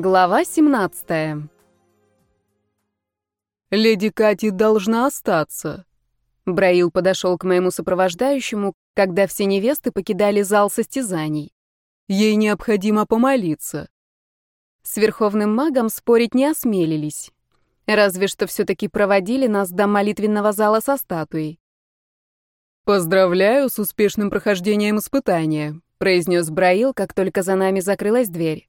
Глава 17. «Леди Кати должна остаться». Браил подошел к моему сопровождающему, когда все невесты покидали зал состязаний. «Ей необходимо помолиться». С верховным магом спорить не осмелились. Разве что все-таки проводили нас до молитвенного зала со статуей. «Поздравляю с успешным прохождением испытания», — произнес Браил, как только за нами закрылась дверь.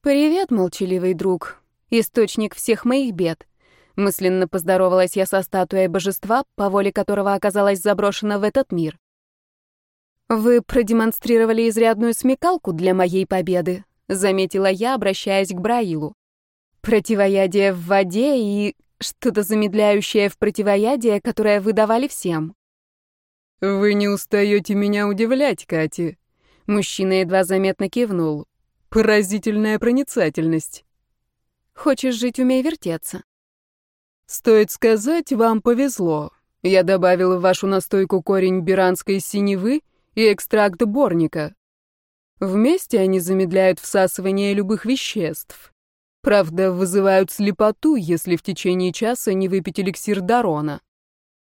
«Привет, молчаливый друг, источник всех моих бед». Мысленно поздоровалась я со статуей божества, по воле которого оказалась заброшена в этот мир. «Вы продемонстрировали изрядную смекалку для моей победы», — заметила я, обращаясь к Браилу. «Противоядие в воде и что-то замедляющее в противоядие, которое вы давали всем». «Вы не устаете меня удивлять, Кати». Мужчина едва заметно кивнул. «Поразительная проницательность». «Хочешь жить, умей вертеться». «Стоит сказать, вам повезло. Я добавил в вашу настойку корень биранской синевы и экстракт борника. Вместе они замедляют всасывание любых веществ. Правда, вызывают слепоту, если в течение часа не выпить эликсир Дарона.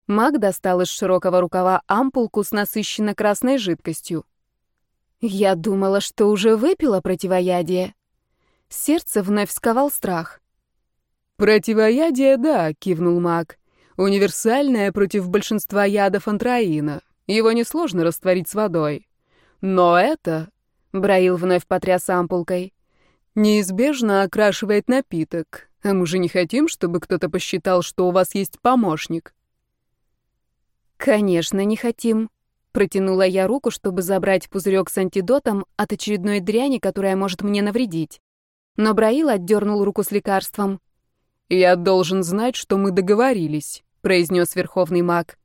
Маг достал из широкого рукава ампулку с насыщенно красной жидкостью. Я думала, что уже выпила противоядие. Сердце вновь сковал страх. «Противоядие, да», — кивнул маг. «Универсальное против большинства ядов антраина. Его несложно растворить с водой. Но это...» — Браил вновь потряс ампулкой. «Неизбежно окрашивает напиток. А мы же не хотим, чтобы кто-то посчитал, что у вас есть помощник». «Конечно, не хотим», — протянула я руку, чтобы забрать пузырек с антидотом от очередной дряни, которая может мне навредить. Но Браил отдернул руку с лекарством. «Я должен знать, что мы договорились», — произнес верховный маг.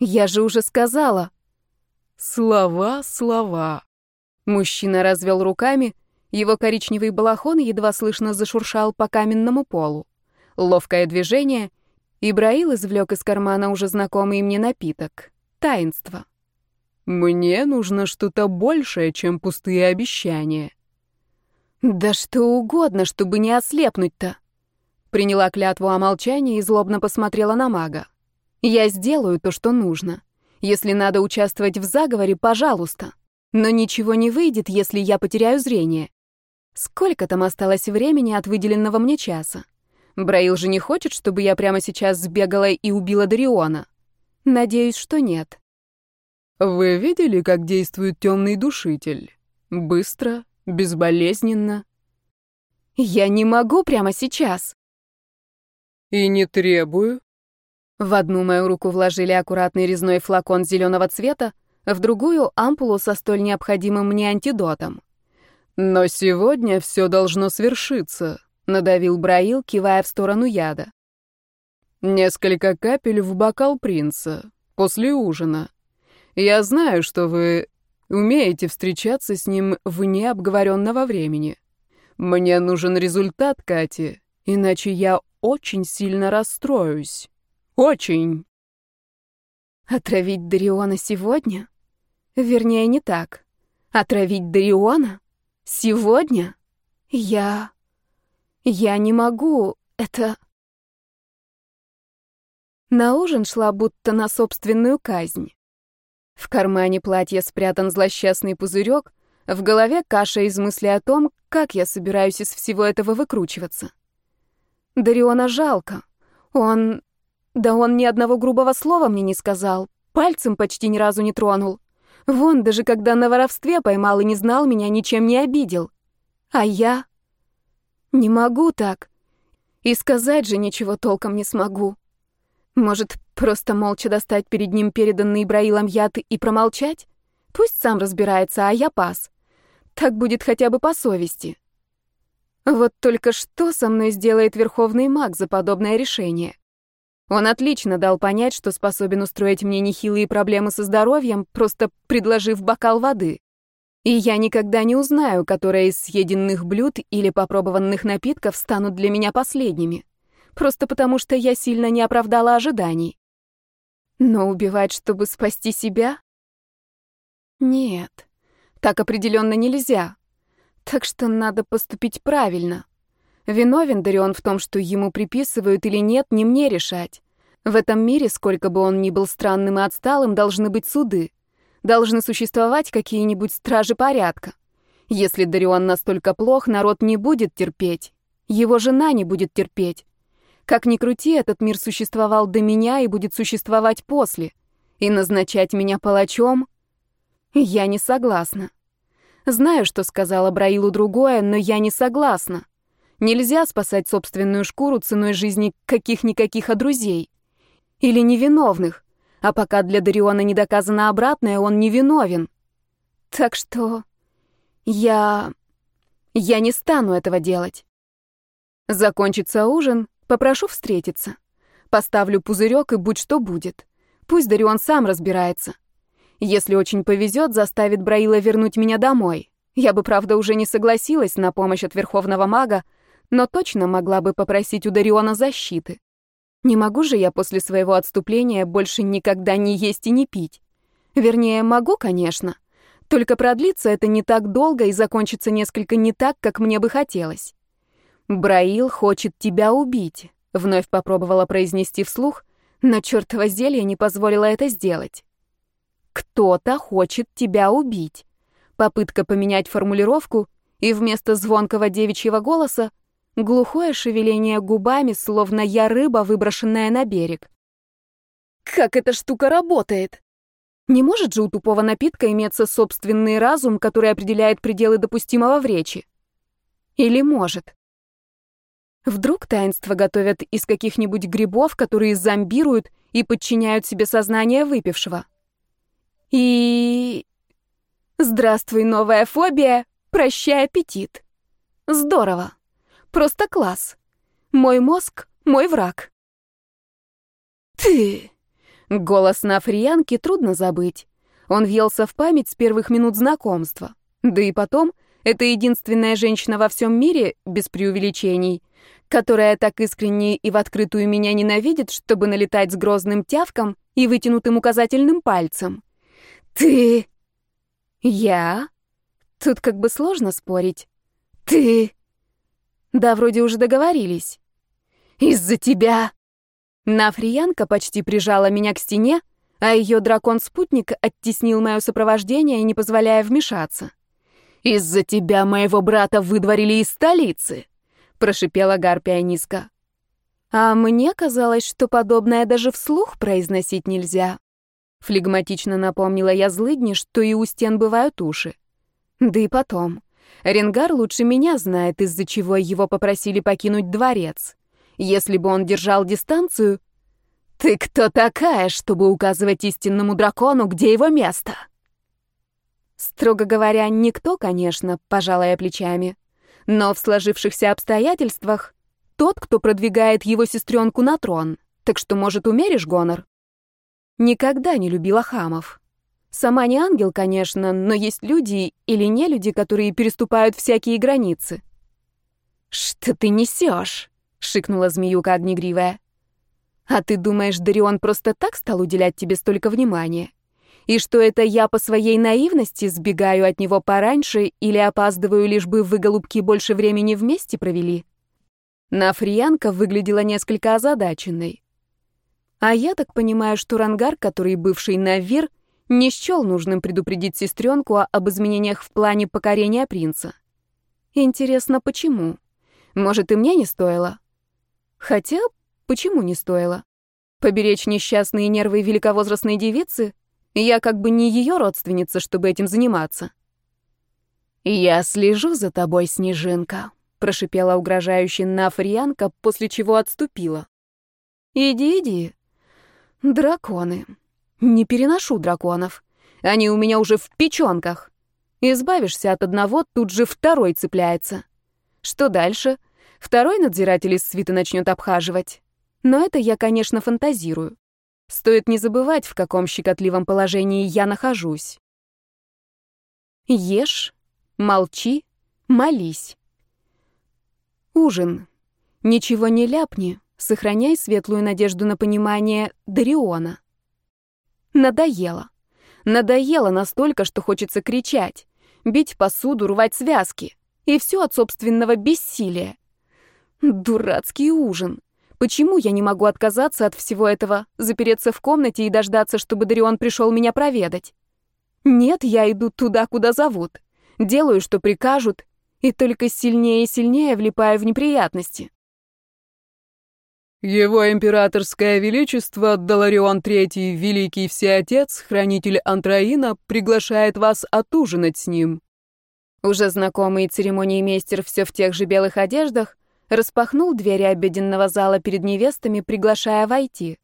«Я же уже сказала». «Слова, слова». Мужчина развел руками, его коричневый балахон едва слышно зашуршал по каменному полу. Ловкое движение — Ибраил извлек из кармана уже знакомый мне напиток. Таинство. «Мне нужно что-то большее, чем пустые обещания». «Да что угодно, чтобы не ослепнуть-то!» Приняла клятву о молчании и злобно посмотрела на мага. «Я сделаю то, что нужно. Если надо участвовать в заговоре, пожалуйста. Но ничего не выйдет, если я потеряю зрение. Сколько там осталось времени от выделенного мне часа? Браил же не хочет, чтобы я прямо сейчас сбегала и убила Дариона. Надеюсь, что нет. Вы видели, как действует темный душитель? Быстро, безболезненно. Я не могу прямо сейчас. И не требую. В одну мою руку вложили аккуратный резной флакон зеленого цвета, в другую — ампулу со столь необходимым мне антидотом. Но сегодня все должно свершиться надавил Браил, кивая в сторону яда. Несколько капель в бокал принца после ужина. Я знаю, что вы умеете встречаться с ним вне обговоренного времени. Мне нужен результат, Кати, иначе я очень сильно расстроюсь. Очень. Отравить Дариона сегодня? Вернее, не так. Отравить Дариона? Сегодня? Я... Я не могу, это... На ужин шла будто на собственную казнь. В кармане платья спрятан злосчастный пузырек, в голове каша из мысли о том, как я собираюсь из всего этого выкручиваться. Дариона жалко. Он... Да он ни одного грубого слова мне не сказал, пальцем почти ни разу не тронул. Вон, даже когда на воровстве поймал и не знал меня, ничем не обидел. А я... Не могу так. И сказать же ничего толком не смогу. Может, просто молча достать перед ним переданный Ибраилом яд и промолчать? Пусть сам разбирается, а я пас. Так будет хотя бы по совести. Вот только что со мной сделает Верховный Маг за подобное решение? Он отлично дал понять, что способен устроить мне нехилые проблемы со здоровьем, просто предложив бокал воды. И я никогда не узнаю, которые из съеденных блюд или попробованных напитков станут для меня последними. Просто потому, что я сильно не оправдала ожиданий. Но убивать, чтобы спасти себя? Нет, так определенно нельзя. Так что надо поступить правильно. Виновен Дарион в том, что ему приписывают или нет, не мне решать. В этом мире, сколько бы он ни был странным и отсталым, должны быть суды. Должны существовать какие-нибудь стражи порядка. Если Дарион настолько плох, народ не будет терпеть. Его жена не будет терпеть. Как ни крути, этот мир существовал до меня и будет существовать после. И назначать меня палачом? Я не согласна. Знаю, что сказала Браилу другое, но я не согласна. Нельзя спасать собственную шкуру ценой жизни каких-никаких а друзей. Или невиновных. А пока для Дариона не доказано обратное, он невиновен. Так что... Я... Я не стану этого делать. Закончится ужин, попрошу встретиться. Поставлю пузырек и будь что будет. Пусть Дарион сам разбирается. Если очень повезет, заставит Браила вернуть меня домой. Я бы, правда, уже не согласилась на помощь от Верховного Мага, но точно могла бы попросить у Дариона защиты. Не могу же я после своего отступления больше никогда не есть и не пить. Вернее, могу, конечно. Только продлится это не так долго и закончится несколько не так, как мне бы хотелось. «Браил хочет тебя убить», — вновь попробовала произнести вслух, но чертово зелье не позволило это сделать. «Кто-то хочет тебя убить». Попытка поменять формулировку, и вместо звонкого девичьего голоса глухое шевеление губами, словно я рыба, выброшенная на берег. Как эта штука работает? Не может же у тупого напитка иметься собственный разум, который определяет пределы допустимого в речи? Или может? Вдруг таинство готовят из каких-нибудь грибов, которые зомбируют и подчиняют себе сознание выпившего? И... Здравствуй, новая фобия, прощай аппетит. Здорово. Просто класс. Мой мозг — мой враг. Ты! Голос на фриянке трудно забыть. Он въелся в память с первых минут знакомства. Да и потом, это единственная женщина во всем мире, без преувеличений, которая так искренне и в открытую меня ненавидит, чтобы налетать с грозным тявком и вытянутым указательным пальцем. «Ты...» «Я...» Тут как бы сложно спорить. «Ты...» Да, вроде уже договорились. Из-за тебя. Нафриянка почти прижала меня к стене, а ее дракон-спутник оттеснил мое сопровождение, не позволяя вмешаться. «Из-за тебя моего брата выдворили из столицы», — прошипела Гарпия низко. А мне казалось, что подобное даже вслух произносить нельзя. Флегматично напомнила я злыдни, что и у стен бывают уши. Да и потом. Ренгар лучше меня знает, из-за чего его попросили покинуть дворец. Если бы он держал дистанцию... «Ты кто такая, чтобы указывать истинному дракону, где его место?» Строго говоря, никто, конечно, пожалая плечами. Но в сложившихся обстоятельствах тот, кто продвигает его сестренку на трон. Так что, может, умеришь гонор? Никогда не любила хамов. Сама не ангел, конечно, но есть люди или не люди, которые переступают всякие границы. «Что ты несешь?» — шикнула змеюка огнегривая. «А ты думаешь, Дарион просто так стал уделять тебе столько внимания? И что это я по своей наивности сбегаю от него пораньше или опаздываю, лишь бы вы, голубки, больше времени вместе провели?» Нафриянка выглядела несколько озадаченной. А я так понимаю, что Рангар, который бывший Навир, — не счел нужным предупредить сестренку об изменениях в плане покорения принца. Интересно, почему? Может, и мне не стоило? Хотя, почему не стоило? Поберечь несчастные нервы великовозрастной девицы? Я как бы не ее родственница, чтобы этим заниматься. «Я слежу за тобой, Снежинка», — прошипела угрожающе Нафриянка, после чего отступила. «Иди, иди. Драконы. Не переношу драконов. Они у меня уже в печенках. Избавишься от одного, тут же второй цепляется. Что дальше? Второй надзиратель из свиты начнет обхаживать. Но это я, конечно, фантазирую. Стоит не забывать, в каком щекотливом положении я нахожусь. Ешь, молчи, молись. Ужин. Ничего не ляпни, сохраняй светлую надежду на понимание Дариона. Надоело. Надоело настолько, что хочется кричать, бить посуду, рвать связки. И все от собственного бессилия. Дурацкий ужин. Почему я не могу отказаться от всего этого, запереться в комнате и дождаться, чтобы Дарион пришел меня проведать? Нет, я иду туда, куда зовут. Делаю, что прикажут, и только сильнее и сильнее влипаю в неприятности. Его императорское величество Даларион III, великий всеотец, хранитель Антраина, приглашает вас отужинать с ним. Уже знакомый церемонии мейстер все в тех же белых одеждах распахнул двери обеденного зала перед невестами, приглашая войти.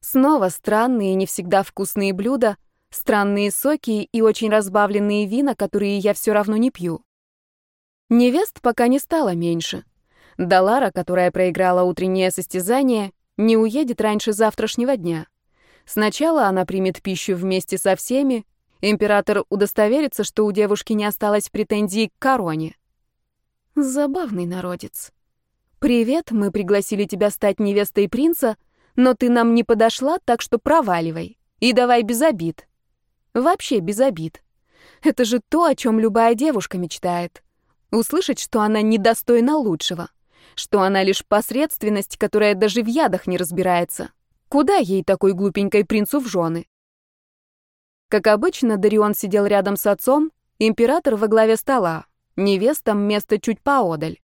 Снова странные и не всегда вкусные блюда, странные соки и очень разбавленные вина, которые я все равно не пью. Невест пока не стало меньше. Далара, которая проиграла утреннее состязание, не уедет раньше завтрашнего дня. Сначала она примет пищу вместе со всеми, император удостоверится, что у девушки не осталось претензий к короне. Забавный народец. «Привет, мы пригласили тебя стать невестой принца, но ты нам не подошла, так что проваливай. И давай без обид. Вообще без обид. Это же то, о чем любая девушка мечтает. Услышать, что она недостойна лучшего что она лишь посредственность, которая даже в ядах не разбирается. Куда ей такой глупенькой принцу в жены? Как обычно, Дарион сидел рядом с отцом, император во главе стола, невестам место чуть поодаль.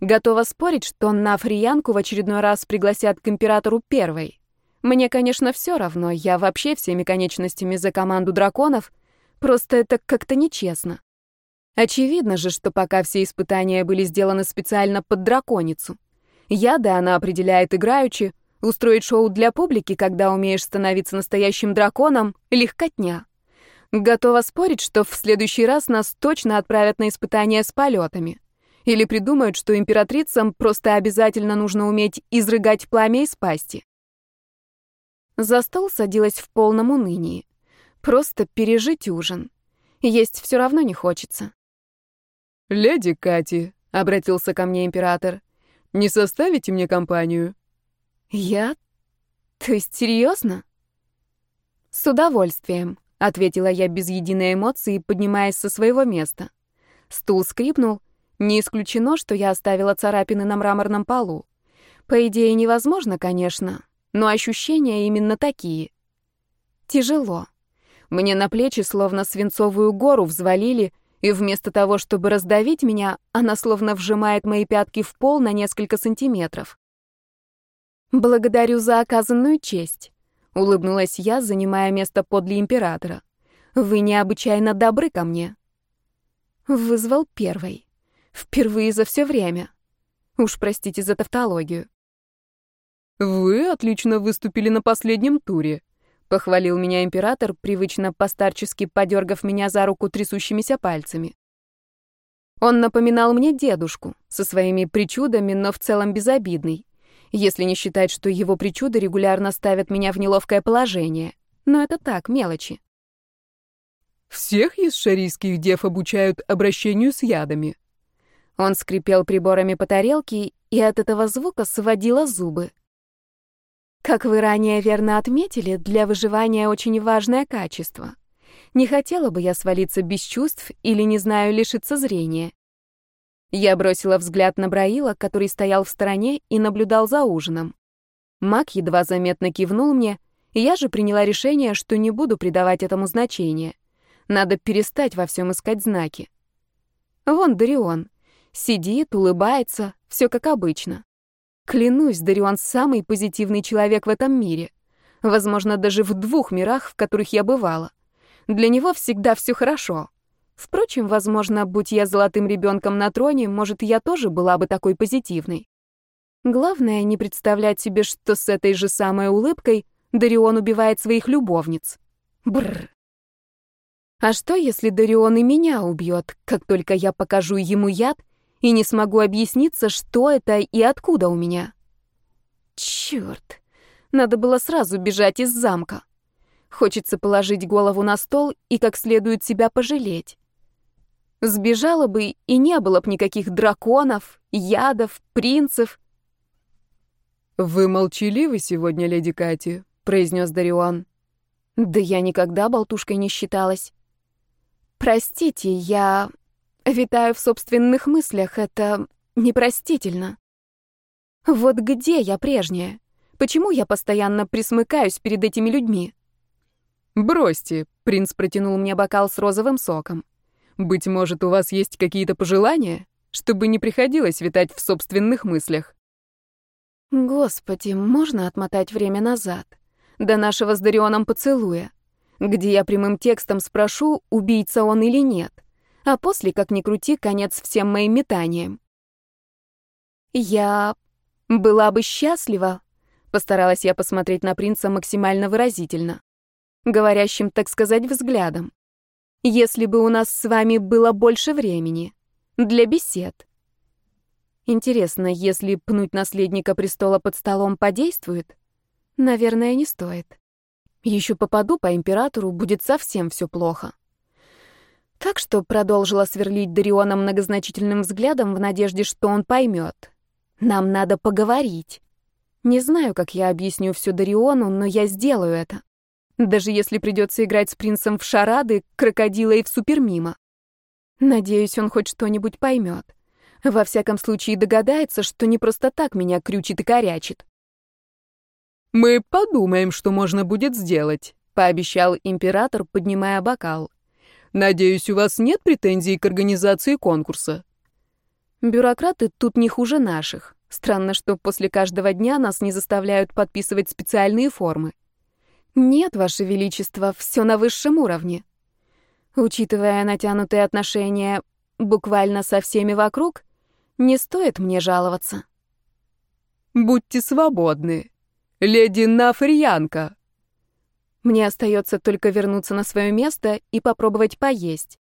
Готова спорить, что на Фриянку в очередной раз пригласят к императору первой. Мне, конечно, все равно, я вообще всеми конечностями за команду драконов, просто это как-то нечестно. Очевидно же, что пока все испытания были сделаны специально под драконицу. Яды она определяет играючи, устроить шоу для публики, когда умеешь становиться настоящим драконом, легкотня. Готова спорить, что в следующий раз нас точно отправят на испытания с полетами. Или придумают, что императрицам просто обязательно нужно уметь изрыгать пламя из пасти. За стол садилась в полном унынии. Просто пережить ужин. Есть все равно не хочется. «Леди Кати», — обратился ко мне император, — «не составите мне компанию?» «Я? То есть серьезно?» «С удовольствием», — ответила я без единой эмоции, поднимаясь со своего места. Стул скрипнул. Не исключено, что я оставила царапины на мраморном полу. По идее, невозможно, конечно, но ощущения именно такие. Тяжело. Мне на плечи словно свинцовую гору взвалили — и вместо того, чтобы раздавить меня, она словно вжимает мои пятки в пол на несколько сантиметров. «Благодарю за оказанную честь», — улыбнулась я, занимая место подле императора. «Вы необычайно добры ко мне». Вызвал первый. Впервые за все время. Уж простите за тавтологию. «Вы отлично выступили на последнем туре», Похвалил меня император, привычно постарчески подергав меня за руку трясущимися пальцами. Он напоминал мне дедушку, со своими причудами, но в целом безобидный, если не считать, что его причуды регулярно ставят меня в неловкое положение. Но это так, мелочи. «Всех из шарийских дев обучают обращению с ядами». Он скрипел приборами по тарелке, и от этого звука сводило зубы. Как вы ранее верно отметили, для выживания очень важное качество. Не хотела бы я свалиться без чувств или, не знаю, лишиться зрения. Я бросила взгляд на Браила, который стоял в стороне и наблюдал за ужином. Мак едва заметно кивнул мне, и я же приняла решение, что не буду придавать этому значения. Надо перестать во всем искать знаки. Вон Дарион. Сидит, улыбается, все как обычно. Клянусь, Дарион самый позитивный человек в этом мире. Возможно, даже в двух мирах, в которых я бывала. Для него всегда все хорошо. Впрочем, возможно, будь я золотым ребенком на троне, может, я тоже была бы такой позитивной. Главное, не представлять себе, что с этой же самой улыбкой Дарион убивает своих любовниц. Бррр. А что, если Дарион и меня убьет, как только я покажу ему яд, и не смогу объясниться, что это и откуда у меня. Черт, надо было сразу бежать из замка. Хочется положить голову на стол и как следует себя пожалеть. Сбежала бы, и не было бы никаких драконов, ядов, принцев. «Вы молчаливы сегодня, леди Кати», — произнес Дарион. «Да я никогда болтушкой не считалась». «Простите, я Витаю в собственных мыслях, это непростительно. Вот где я прежняя? Почему я постоянно присмыкаюсь перед этими людьми? «Бросьте», — принц протянул мне бокал с розовым соком. «Быть может, у вас есть какие-то пожелания, чтобы не приходилось витать в собственных мыслях?» Господи, можно отмотать время назад? До нашего с Дарионом поцелуя, где я прямым текстом спрошу, убийца он или нет, а после, как ни крути, конец всем моим метаниям. Я была бы счастлива, постаралась я посмотреть на принца максимально выразительно говорящим, так сказать, взглядом. Если бы у нас с вами было больше времени для бесед. Интересно, если пнуть наследника престола под столом подействует? Наверное, не стоит. Еще попаду по императору, будет совсем все плохо. Так что продолжила сверлить Дариона многозначительным взглядом в надежде, что он поймет. Нам надо поговорить. Не знаю, как я объясню все Дариону, но я сделаю это. Даже если придется играть с принцем в шарады, крокодила и в супермима. Надеюсь, он хоть что-нибудь поймет. Во всяком случае догадается, что не просто так меня крючит и корячит. «Мы подумаем, что можно будет сделать», — пообещал император, поднимая бокал. «Надеюсь, у вас нет претензий к организации конкурса?» Бюрократы тут не хуже наших. Странно, что после каждого дня нас не заставляют подписывать специальные формы. «Нет, Ваше Величество, все на высшем уровне. Учитывая натянутые отношения буквально со всеми вокруг, не стоит мне жаловаться». «Будьте свободны, леди Нафриянка». Мне остается только вернуться на свое место и попробовать поесть.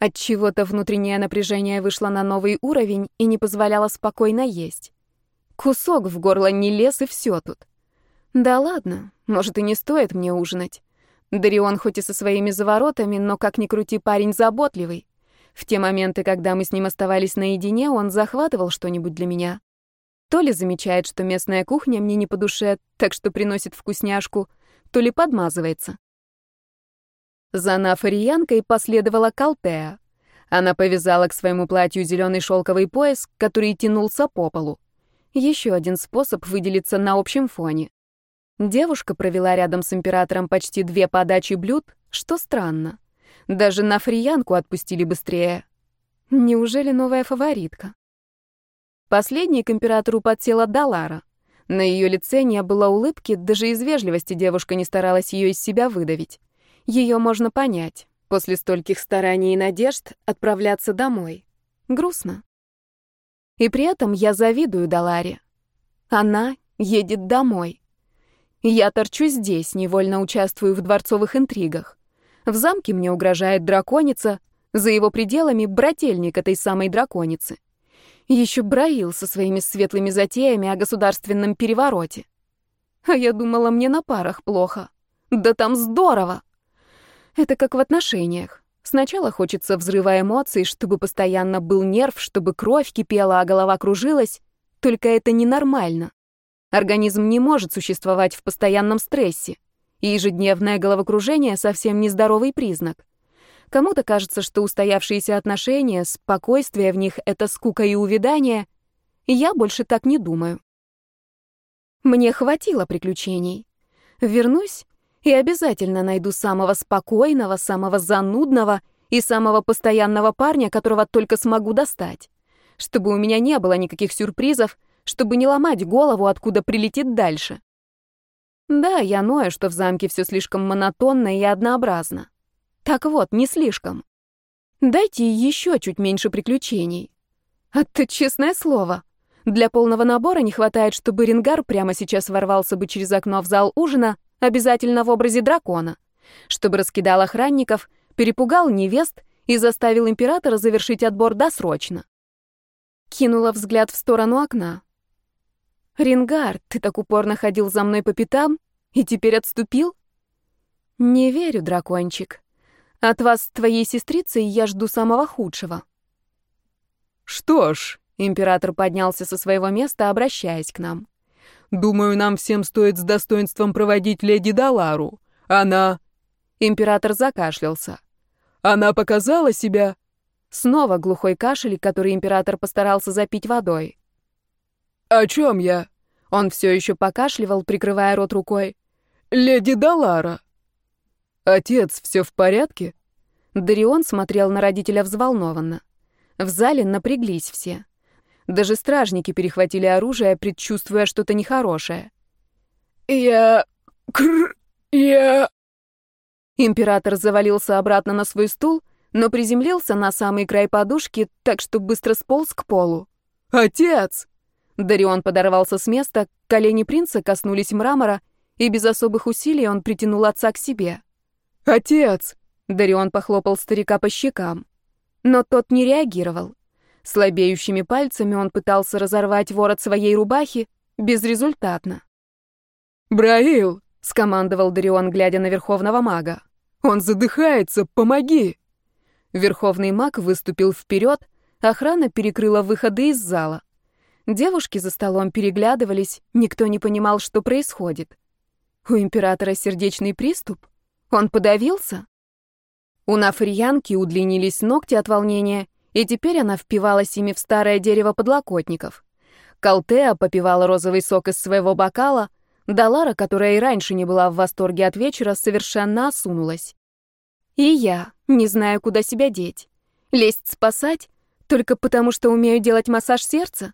От чего-то внутреннее напряжение вышло на новый уровень и не позволяло спокойно есть. Кусок в горло не лез и все тут. Да ладно, может и не стоит мне ужинать. Дарион хоть и со своими заворотами, но как ни крути парень заботливый. В те моменты, когда мы с ним оставались наедине, он захватывал что-нибудь для меня. То ли замечает, что местная кухня мне не по душе, так что приносит вкусняшку, то ли подмазывается. За нафариянкой последовала Калтея. Она повязала к своему платью зеленый шелковый пояс, который тянулся по полу. Еще один способ выделиться на общем фоне. Девушка провела рядом с императором почти две подачи блюд, что странно. Даже на фриянку отпустили быстрее. Неужели новая фаворитка? Последней к императору подсела Далара. На ее лице не было улыбки, даже из вежливости девушка не старалась ее из себя выдавить. Ее можно понять. После стольких стараний и надежд отправляться домой. Грустно. И при этом я завидую Даларе. Она едет домой. Я торчу здесь, невольно участвую в дворцовых интригах. В замке мне угрожает драконица, за его пределами брательник этой самой драконицы. Еще Браил со своими светлыми затеями о государственном перевороте. А я думала, мне на парах плохо. Да там здорово! Это как в отношениях. Сначала хочется взрыва эмоций, чтобы постоянно был нерв, чтобы кровь кипела, а голова кружилась. Только это ненормально. Организм не может существовать в постоянном стрессе, и ежедневное головокружение совсем нездоровый признак. Кому-то кажется, что устоявшиеся отношения, спокойствие в них — это скука и увядание. Я больше так не думаю. Мне хватило приключений. Вернусь и обязательно найду самого спокойного, самого занудного и самого постоянного парня, которого только смогу достать. Чтобы у меня не было никаких сюрпризов, чтобы не ломать голову, откуда прилетит дальше. Да, я ною, что в замке все слишком монотонно и однообразно. Так вот, не слишком. Дайте еще чуть меньше приключений. А то, честное слово, для полного набора не хватает, чтобы Рингар прямо сейчас ворвался бы через окно в зал ужина, обязательно в образе дракона, чтобы раскидал охранников, перепугал невест и заставил императора завершить отбор досрочно. Кинула взгляд в сторону окна. «Рингар, ты так упорно ходил за мной по пятам и теперь отступил?» «Не верю, дракончик. От вас твоей сестрицей я жду самого худшего». «Что ж», — император поднялся со своего места, обращаясь к нам. «Думаю, нам всем стоит с достоинством проводить леди Далару. Она...» Император закашлялся. «Она показала себя Снова глухой кашель, который император постарался запить водой. «О чем я?» Он все еще покашливал, прикрывая рот рукой. «Леди Далара!» «Отец, все в порядке?» Дарион смотрел на родителя взволнованно. В зале напряглись все. Даже стражники перехватили оружие, предчувствуя что-то нехорошее. «Я... Кр... Я...» Император завалился обратно на свой стул, но приземлился на самый край подушки, так что быстро сполз к полу. «Отец!» Дарион подорвался с места, колени принца коснулись мрамора, и без особых усилий он притянул отца к себе. «Отец!» Дарион похлопал старика по щекам. Но тот не реагировал. Слабеющими пальцами он пытался разорвать ворот своей рубахи, безрезультатно. «Браил!» — скомандовал Дарион, глядя на верховного мага. «Он задыхается! Помоги!» Верховный маг выступил вперед, охрана перекрыла выходы из зала. Девушки за столом переглядывались, никто не понимал, что происходит. У императора сердечный приступ? Он подавился? У нафриянки удлинились ногти от волнения, и теперь она впивалась ими в старое дерево подлокотников. Калтеа попивала розовый сок из своего бокала, Далара, которая и раньше не была в восторге от вечера, совершенно осунулась. И я не знаю, куда себя деть. Лезть спасать? Только потому, что умею делать массаж сердца?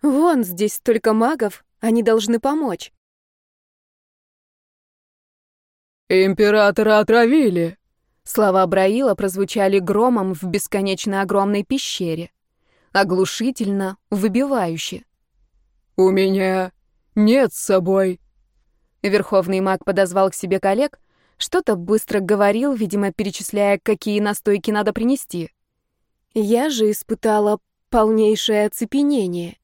Вон, здесь столько магов, они должны помочь. «Императора отравили!» Слова Браила прозвучали громом в бесконечно огромной пещере. Оглушительно, выбивающе. «У меня нет с собой...» Верховный маг подозвал к себе коллег, что-то быстро говорил, видимо, перечисляя, какие настойки надо принести. Я же испытала полнейшее оцепенение.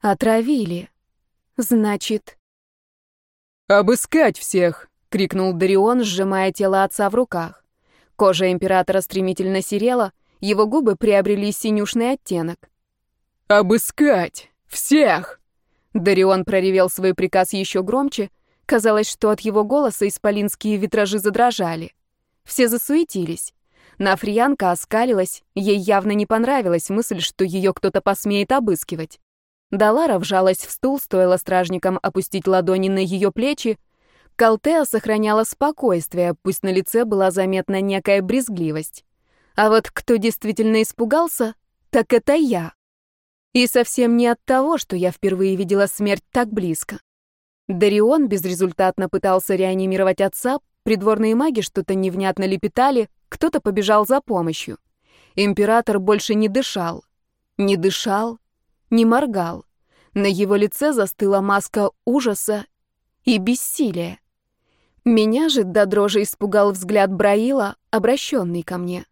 Отравили. Значит... «Обыскать всех!» — крикнул Дарион, сжимая тело отца в руках. Кожа императора стремительно серела, его губы приобрели синюшный оттенок. «Обыскать! Всех!» Дарион проревел свой приказ еще громче, Казалось, что от его голоса исполинские витражи задрожали. Все засуетились. Нафриянка оскалилась, ей явно не понравилась мысль, что ее кто-то посмеет обыскивать. Далара вжалась в стул, стоило стражникам опустить ладони на ее плечи. Калтеа сохраняла спокойствие, пусть на лице была заметна некая брезгливость. А вот кто действительно испугался, так это я. И совсем не от того, что я впервые видела смерть так близко. Дарион безрезультатно пытался реанимировать отца, придворные маги что-то невнятно лепетали, кто-то побежал за помощью. Император больше не дышал. Не дышал, не моргал. На его лице застыла маска ужаса и бессилия. Меня же до дрожи испугал взгляд Браила, обращенный ко мне.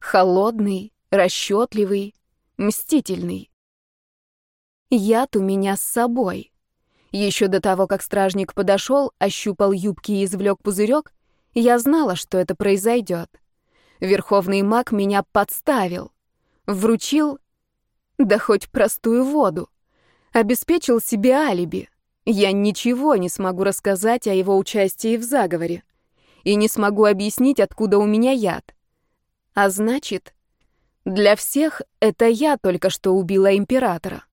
Холодный, расчетливый, мстительный. Яд у меня с собой. Еще до того, как стражник подошел, ощупал юбки и извлек пузырек, я знала, что это произойдет. Верховный маг меня подставил. Вручил, да хоть простую воду. Обеспечил себе алиби. Я ничего не смогу рассказать о его участии в заговоре. И не смогу объяснить, откуда у меня яд. А значит, для всех это я только что убила императора.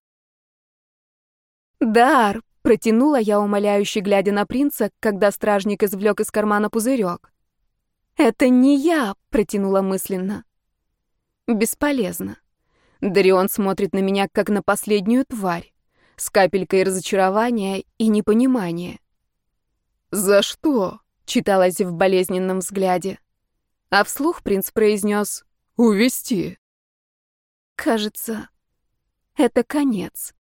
«Дар, Протянула я умоляюще, глядя на принца, когда стражник извлек из кармана пузырек. «Это не я», — протянула мысленно. «Бесполезно. Дарион смотрит на меня, как на последнюю тварь, с капелькой разочарования и непонимания. «За что?» — читалось в болезненном взгляде. А вслух принц произнес «Увести». «Кажется, это конец».